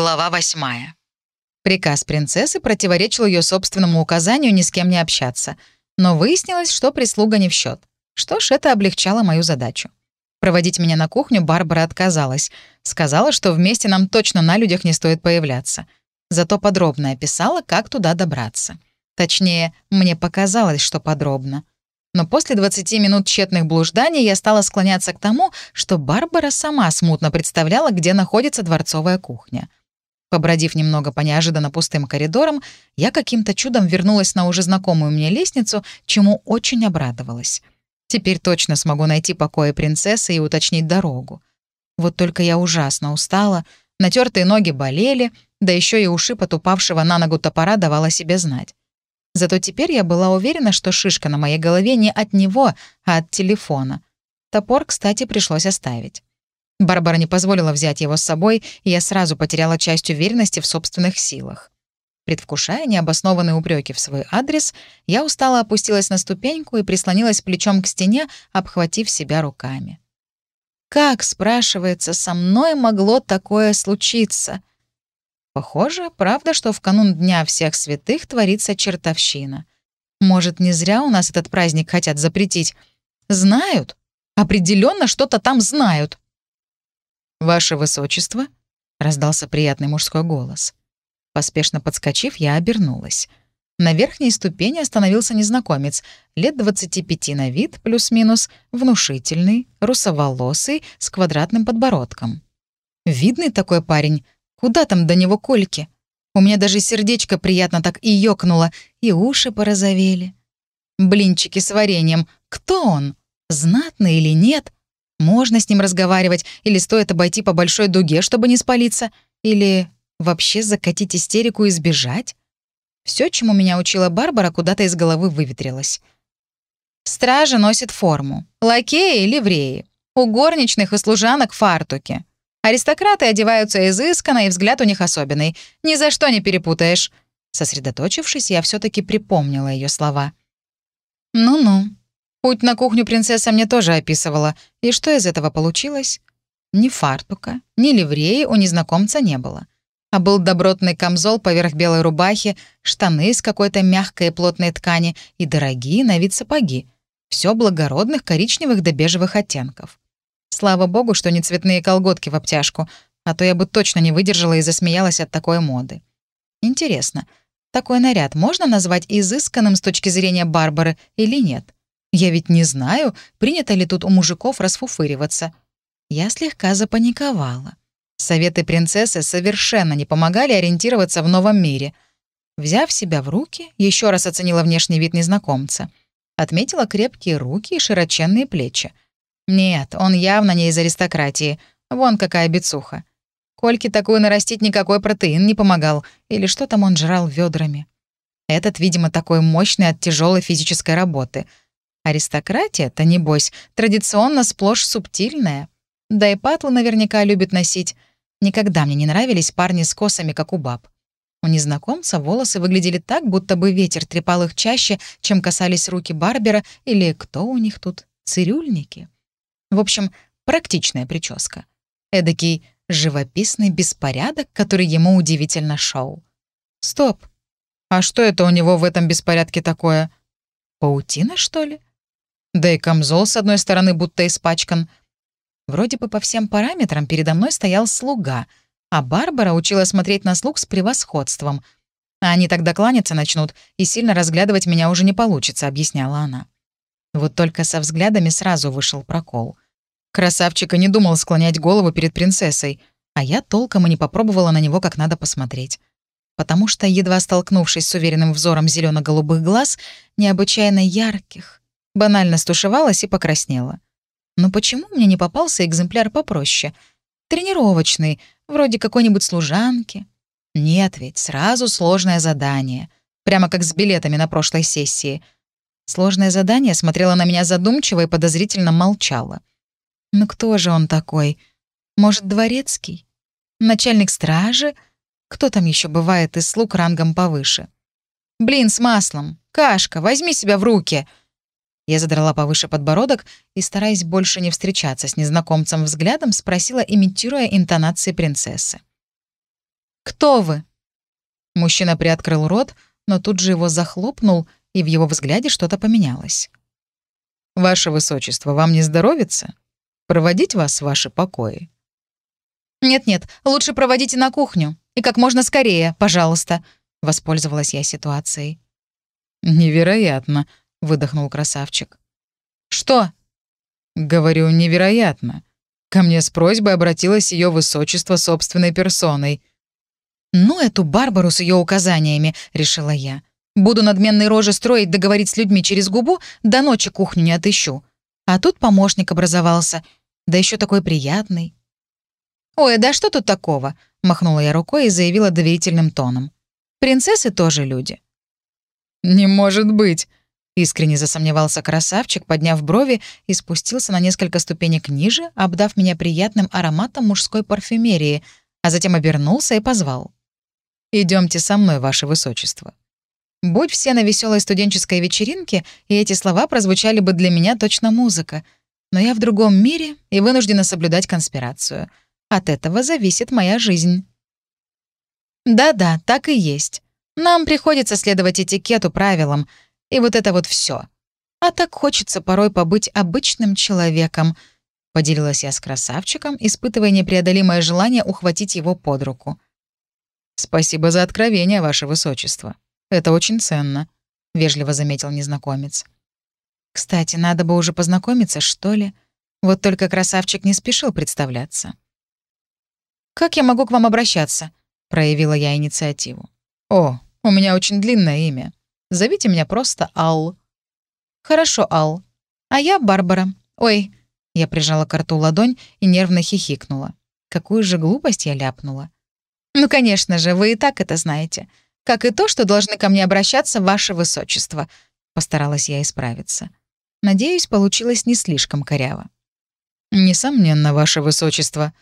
Глава восьмая. Приказ принцессы противоречил ее собственному указанию ни с кем не общаться, но выяснилось, что прислуга не в счет. Что ж, это облегчало мою задачу. Проводить меня на кухню Барбара отказалась. Сказала, что вместе нам точно на людях не стоит появляться. Зато подробно описала, как туда добраться. Точнее, мне показалось, что подробно. Но после 20 минут тщетных блужданий я стала склоняться к тому, что Барбара сама смутно представляла, где находится дворцовая кухня — Побродив немного по неожиданно пустым коридорам, я каким-то чудом вернулась на уже знакомую мне лестницу, чему очень обрадовалась. Теперь точно смогу найти покои принцессы и уточнить дорогу. Вот только я ужасно устала, натертые ноги болели, да еще и уши потупавшего на ногу топора давала себе знать. Зато теперь я была уверена, что шишка на моей голове не от него, а от телефона. Топор, кстати, пришлось оставить. Барбара не позволила взять его с собой, и я сразу потеряла часть уверенности в собственных силах. Предвкушая необоснованные упреки в свой адрес, я устало опустилась на ступеньку и прислонилась плечом к стене, обхватив себя руками. Как, спрашивается, со мной могло такое случиться? Похоже, правда, что в канун Дня всех святых творится чертовщина. Может, не зря у нас этот праздник хотят запретить? Знают? Определенно что-то там знают. «Ваше высочество?» — раздался приятный мужской голос. Поспешно подскочив, я обернулась. На верхней ступени остановился незнакомец, лет 25 на вид, плюс-минус, внушительный, русоволосый, с квадратным подбородком. Видный такой парень. Куда там до него кольки? У меня даже сердечко приятно так и ёкнуло, и уши порозовели. Блинчики с вареньем. Кто он? Знатный или нет? Можно с ним разговаривать, или стоит обойти по большой дуге, чтобы не спалиться, или вообще закатить истерику и сбежать? Все, чему меня учила Барбара, куда-то из головы выветрилось. Стража носит форму. Лакеи — ливреи. У горничных и служанок — фартуки. Аристократы одеваются изысканно, и взгляд у них особенный. Ни за что не перепутаешь. Сосредоточившись, я все таки припомнила ее слова. «Ну-ну, Путь на кухню принцесса мне тоже описывала. И что из этого получилось? Ни фартука, ни ливреи у незнакомца не было. А был добротный камзол поверх белой рубахи, штаны из какой-то мягкой и плотной ткани и дорогие на вид сапоги. Все благородных коричневых до бежевых оттенков. Слава богу, что не цветные колготки в обтяжку, а то я бы точно не выдержала и засмеялась от такой моды. Интересно, такой наряд можно назвать изысканным с точки зрения Барбары или нет? Я ведь не знаю, принято ли тут у мужиков расфуфыриваться. Я слегка запаниковала. Советы принцессы совершенно не помогали ориентироваться в новом мире. Взяв себя в руки, еще раз оценила внешний вид незнакомца. Отметила крепкие руки и широченные плечи. Нет, он явно не из аристократии. Вон какая бицуха. Кольке такую нарастить никакой протеин не помогал. Или что там он жрал ведрами. Этот, видимо, такой мощный от тяжелой физической работы — Аристократия-то, небось, традиционно сплошь субтильная. Да и патлы наверняка любит носить. Никогда мне не нравились парни с косами, как у баб. У незнакомца волосы выглядели так, будто бы ветер трепал их чаще, чем касались руки Барбера или кто у них тут, цирюльники. В общем, практичная прическа. Эдакий живописный беспорядок, который ему удивительно шел. Стоп. А что это у него в этом беспорядке такое? Паутина, что ли? Да и камзол с одной стороны будто испачкан. Вроде бы по всем параметрам передо мной стоял слуга, а Барбара учила смотреть на слуг с превосходством. А они тогда кланяться начнут, и сильно разглядывать меня уже не получится, объясняла она. Вот только со взглядами сразу вышел прокол. Красавчика не думал склонять голову перед принцессой, а я толком и не попробовала на него как надо посмотреть. Потому что, едва столкнувшись с уверенным взором зелено голубых глаз, необычайно ярких, Банально стушевалась и покраснела. Но почему мне не попался экземпляр попроще? Тренировочный, вроде какой-нибудь служанки. Нет ведь, сразу сложное задание. Прямо как с билетами на прошлой сессии. Сложное задание смотрела на меня задумчиво и подозрительно молчала. Ну кто же он такой? Может, дворецкий? Начальник стражи? Кто там еще бывает из слуг рангом повыше? Блин, с маслом. Кашка, возьми себя в руки. Я задрала повыше подбородок и, стараясь больше не встречаться с незнакомцем взглядом, спросила, имитируя интонации принцессы. Кто вы?» Мужчина приоткрыл рот, но тут же его захлопнул, и в его взгляде что-то поменялось. «Ваше высочество, вам не здоровится? Проводить вас в ваши покои?» «Нет-нет, лучше проводите на кухню. И как можно скорее, пожалуйста», — воспользовалась я ситуацией. «Невероятно», — выдохнул красавчик. «Что?» «Говорю, невероятно. Ко мне с просьбой обратилось ее высочество собственной персоной». «Ну, эту Барбару с ее указаниями», — решила я. «Буду надменные рожи строить, договорить с людьми через губу, до ночи кухню не отыщу. А тут помощник образовался, да еще такой приятный». «Ой, да что тут такого?» — махнула я рукой и заявила доверительным тоном. «Принцессы тоже люди». «Не может быть!» Искренне засомневался красавчик, подняв брови и спустился на несколько ступенек ниже, обдав меня приятным ароматом мужской парфюмерии, а затем обернулся и позвал. Идемте со мной, ваше высочество». Будь все на веселой студенческой вечеринке, и эти слова прозвучали бы для меня точно музыка. Но я в другом мире и вынуждена соблюдать конспирацию. От этого зависит моя жизнь. Да-да, так и есть. Нам приходится следовать этикету, правилам, и вот это вот все. А так хочется порой побыть обычным человеком, поделилась я с красавчиком, испытывая непреодолимое желание ухватить его под руку. Спасибо за откровение, ваше высочество. Это очень ценно, вежливо заметил незнакомец. Кстати, надо бы уже познакомиться, что ли? Вот только красавчик не спешил представляться. «Как я могу к вам обращаться?» — проявила я инициативу. «О, у меня очень длинное имя. Зовите меня просто Ал». «Хорошо, Ал. А я Барбара. Ой». Я прижала к рту ладонь и нервно хихикнула. Какую же глупость я ляпнула. «Ну, конечно же, вы и так это знаете. Как и то, что должны ко мне обращаться ваше высочество», — постаралась я исправиться. Надеюсь, получилось не слишком коряво. «Несомненно, ваше высочество».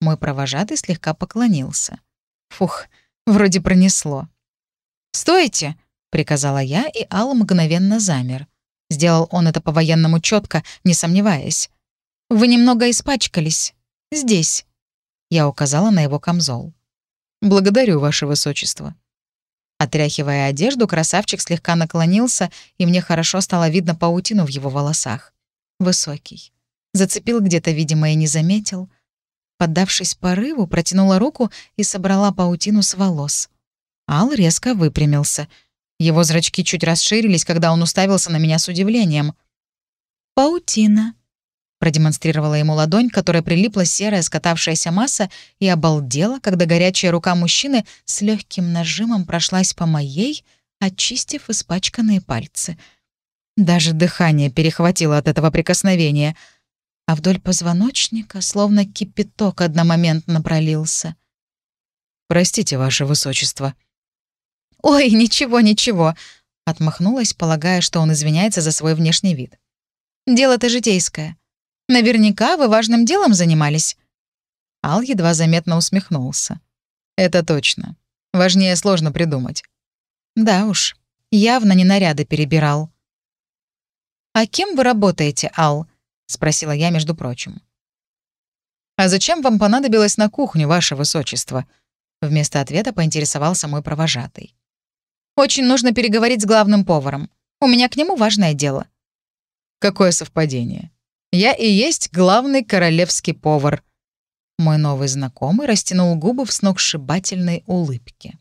Мой провожатый слегка поклонился. Фух, вроде пронесло. «Стойте!» Приказала я, и Ал мгновенно замер. Сделал он это по-военному четко, не сомневаясь. «Вы немного испачкались. Здесь». Я указала на его камзол. «Благодарю, ваше высочество». Отряхивая одежду, красавчик слегка наклонился, и мне хорошо стало видно паутину в его волосах. Высокий. Зацепил где-то, видимо, и не заметил. Поддавшись порыву, протянула руку и собрала паутину с волос. Ал резко выпрямился — его зрачки чуть расширились, когда он уставился на меня с удивлением. «Паутина», — продемонстрировала ему ладонь, которая прилипла серая скатавшаяся масса, и обалдела, когда горячая рука мужчины с легким нажимом прошлась по моей, очистив испачканные пальцы. Даже дыхание перехватило от этого прикосновения, а вдоль позвоночника словно кипяток одномоментно пролился. «Простите, ваше высочество», «Ой, ничего, ничего», — отмахнулась, полагая, что он извиняется за свой внешний вид. «Дело-то житейское. Наверняка вы важным делом занимались». Ал едва заметно усмехнулся. «Это точно. Важнее сложно придумать». «Да уж, явно не наряды перебирал». «А кем вы работаете, Ал?» — спросила я, между прочим. «А зачем вам понадобилось на кухню, ваше высочество?» Вместо ответа поинтересовался мой провожатый. Очень нужно переговорить с главным поваром. У меня к нему важное дело». «Какое совпадение. Я и есть главный королевский повар». Мой новый знакомый растянул губы в сногсшибательной улыбке.